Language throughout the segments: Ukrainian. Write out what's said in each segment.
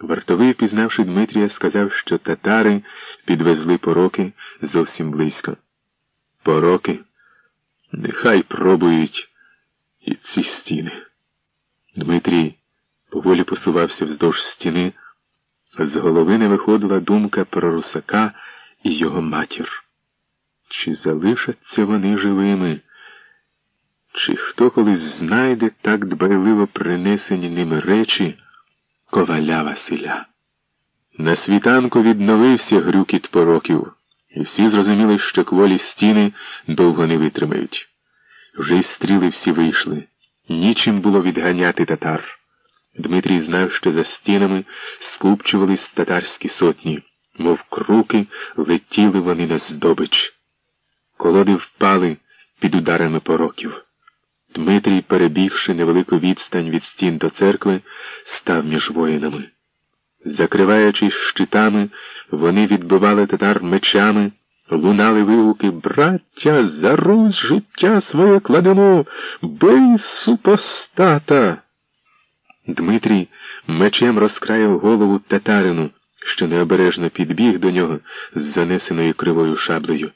Вартовий, пізнавши Дмитрія, сказав, що татари підвезли пороки зовсім близько. Пороки, нехай пробують і ці стіни. Дмитрій поволі посувався вздовж стіни, з голови не виходила думка про русака і його матір. Чи залишаться вони живими? Чи хто колись знайде так дбайливо принесені ними речі коваля Василя? На світанку відновився грюкіт пороків, і всі зрозуміли, що кволі стіни довго не витримають. Вже й стріли всі вийшли, нічим було відганяти татар. Дмитрій знав, що за стінами скупчувались татарські сотні, мов круки летіли вони на здобич. Колоди впали під ударами пороків. Дмитрій, перебігши невелику відстань від стін до церкви, став між воїнами. Закриваючись щитами, вони відбивали татар мечами, лунали вигуки Браття, за Русь життя своє кладемо, бий супостата. Дмитрій мечем розкраїв голову татарину, що необережно підбіг до нього з занесеною кривою шаблею.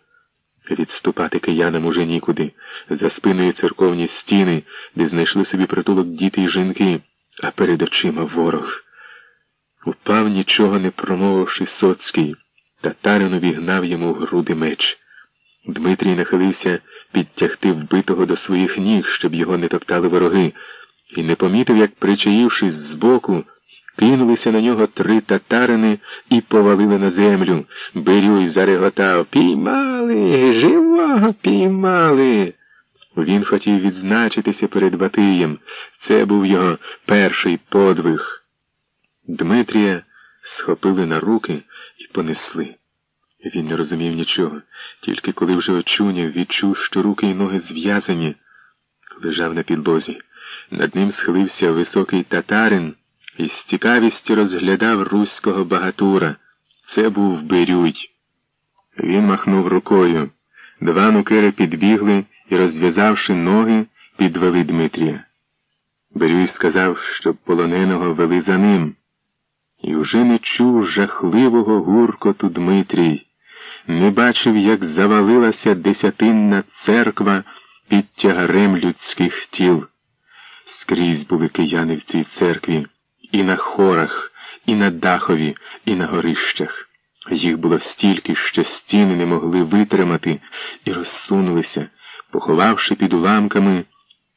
Відступати киянам уже нікуди, за спиною церковні стіни, де знайшли собі притулок діти й жінки, а перед очима ворог. Упав, нічого не промовивши Соцький, татарин увігнав йому в груди меч. Дмитрій нахилився підтягти вбитого до своїх ніг, щоб його не топтали вороги, і не помітив, як, причаївшись збоку, Кинулися на нього три татарини і повалили на землю. Бирюй зареготав. Піймали, живого піймали. Він хотів відзначитися перед Батиєм. Це був його перший подвиг. Дмитрія схопили на руки і понесли. Він не розумів нічого, тільки коли вже очуняв, відчув, що руки й ноги зв'язані, лежав на підлозі. Над ним схилився високий татарин і з цікавістю розглядав руського багатура. Це був Бирюй. Він махнув рукою. Два нукери підбігли і, розв'язавши ноги, підвели Дмитрія. Бирюй сказав, щоб полоненого вели за ним. І вже не чув жахливого гуркоту Дмитрій, не бачив, як завалилася десятинна церква під тягарем людських тіл. Скрізь були кияни в цій церкві і на хорах, і на дахові, і на горищах. Їх було стільки, що стіни не могли витримати і розсунулися, поховавши під уламками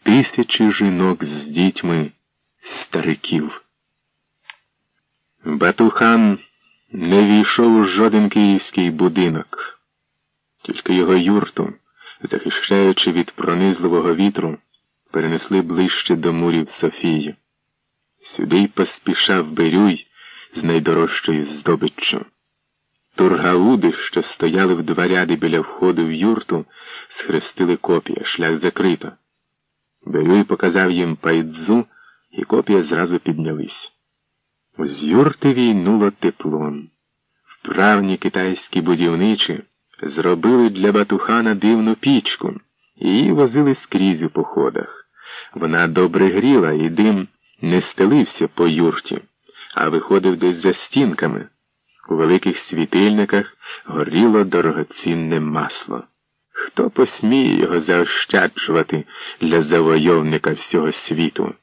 тисячі жінок з дітьми, стариків. Батухан не війшов у жоден київський будинок, тільки його юрту, захищаючи від пронизливого вітру, перенесли ближче до мурів Софії. Сюди й поспішав Бирюй з найдорожчою здобиччю. Тургауди, що стояли в два ряди біля входу в юрту, схрестили копія, шлях закрито. Бирюй показав їм пайдзу, і копія зразу піднялись. З юрти війнуло теплом. Вправні китайські будівничі зробили для батухана дивну пічку, і її возили скрізь у походах. Вона добре гріла, і дим не стелився по юрті, а виходив десь за стінками. У великих світильниках горіло дорогоцінне масло. Хто посміє його заощаджувати для завойовника всього світу?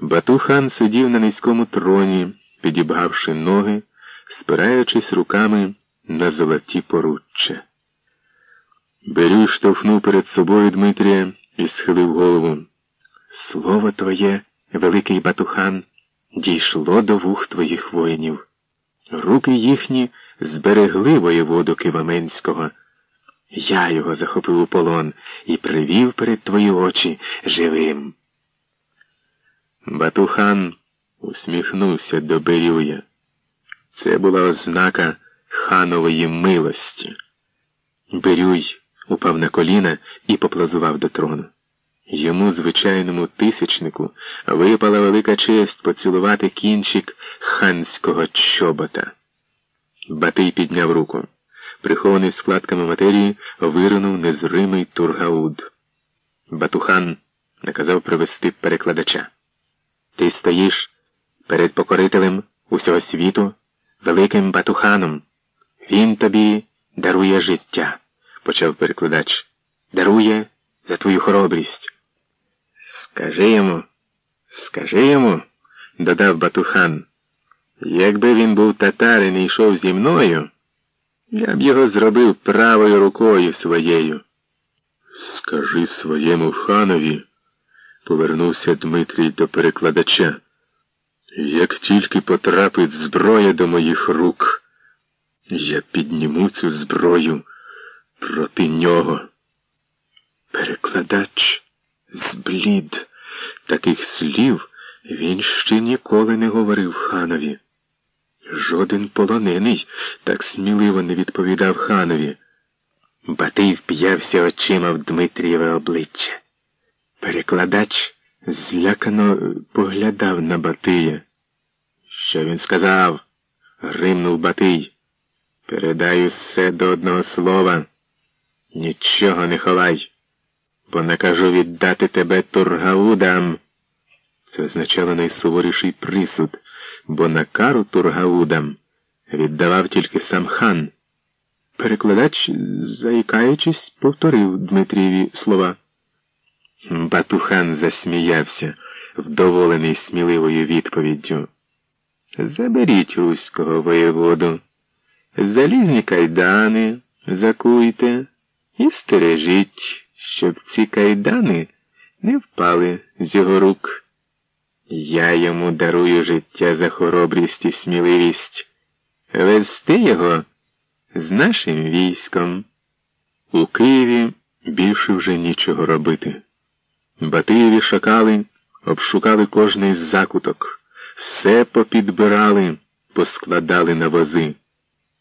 Батухан сидів на низькому троні, підібгавши ноги, спираючись руками на золоті поруччя. Берюй штовхнув перед собою Дмитрія і схилив голову. Слово твоє великий батухан, дійшло до вух твоїх воїнів. Руки їхні зберегли воєводу Киваменського. Я його захопив у полон і привів перед твої очі живим. Батухан усміхнувся до Берюя. Це була ознака ханової милості. Берюй упав на коліна і поплазував до трону. Йому, звичайному тисячнику, випала велика честь поцілувати кінчик ханського чобота. Батий підняв руку. Прихований складками матерії, виринув незримий тургауд. Батухан наказав привести перекладача. Ти стоїш перед покорителем усього світу великим батуханом. Він тобі дарує життя, почав перекладач. Дарує за твою хоробрість. Скажи йому, скажи йому, додав Батухан, якби він був татарин і йшов зі мною, я б його зробив правою рукою своєю. Скажи своєму ханові, повернувся Дмитрій до перекладача. Як тільки потрапить зброя до моїх рук, я підніму цю зброю проти нього. Перекладач зблід. Таких слів він ще ніколи не говорив ханові. Жоден полонений так сміливо не відповідав ханові. Батий вп'явся очима в Дмитрієве обличчя. Перекладач злякано поглядав на Батия. Що він сказав? гримнув Батий. Передаю все до одного слова. Нічого не ховай, бо накажу віддати тебе тургаудам. Це означало найсуворіший присуд, бо на кару тургаудам віддавав тільки сам хан. Перекладач, заїкаючись, повторив Дмитрієві слова. Батухан засміявся, вдоволений сміливою відповіддю. Заберіть руського воєводу, залізні кайдани закуйте і стережіть, щоб ці кайдани не впали з його рук. Я йому дарую життя за хоробрість і сміливість. Вести його з нашим військом. У Києві більше вже нічого робити. Батиєві шакали, обшукали кожний закуток, все попідбирали, поскладали на вози.